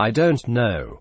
I don't know.